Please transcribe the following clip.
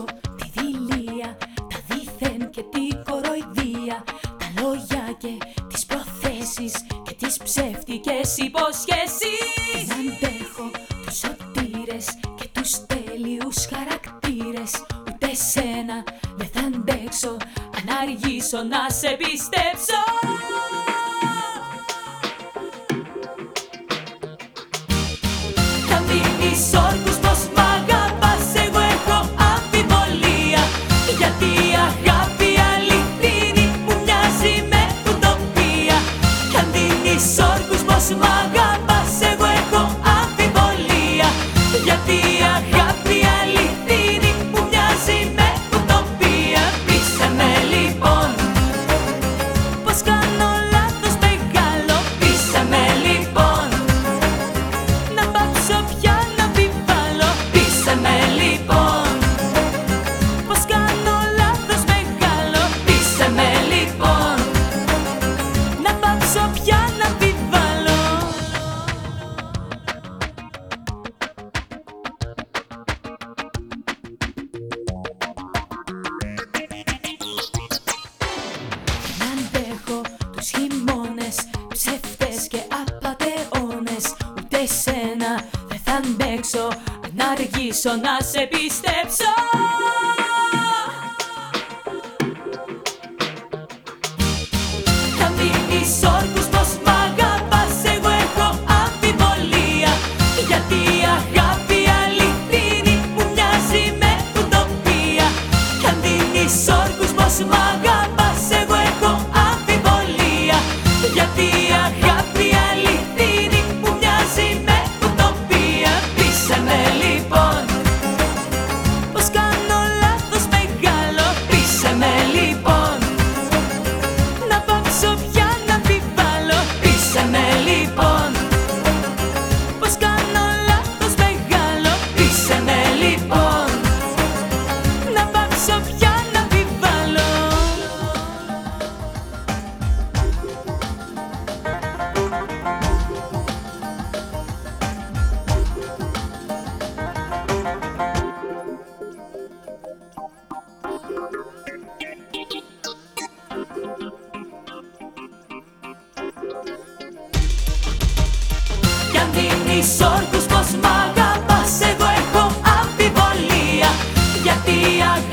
τη δηλία, τα δίθεν και τη κοροϊδία, τα λόγια και τις προθέσεις και τις ψεύτικες υποσχέσεις. Δεν αντέχω τους σωτήρες και τους τέλειους χαρακτήρες, ούτε σένα δεν θα αντέξω αν αργήσω να σε πιστέψω. πιστέψω, να σε πιστέψω. Θα μείνεις όρκου Έχεις όρκους πως μ' αγαπάς. Εγώ έχω αμφιβολία Γιατί αγάπη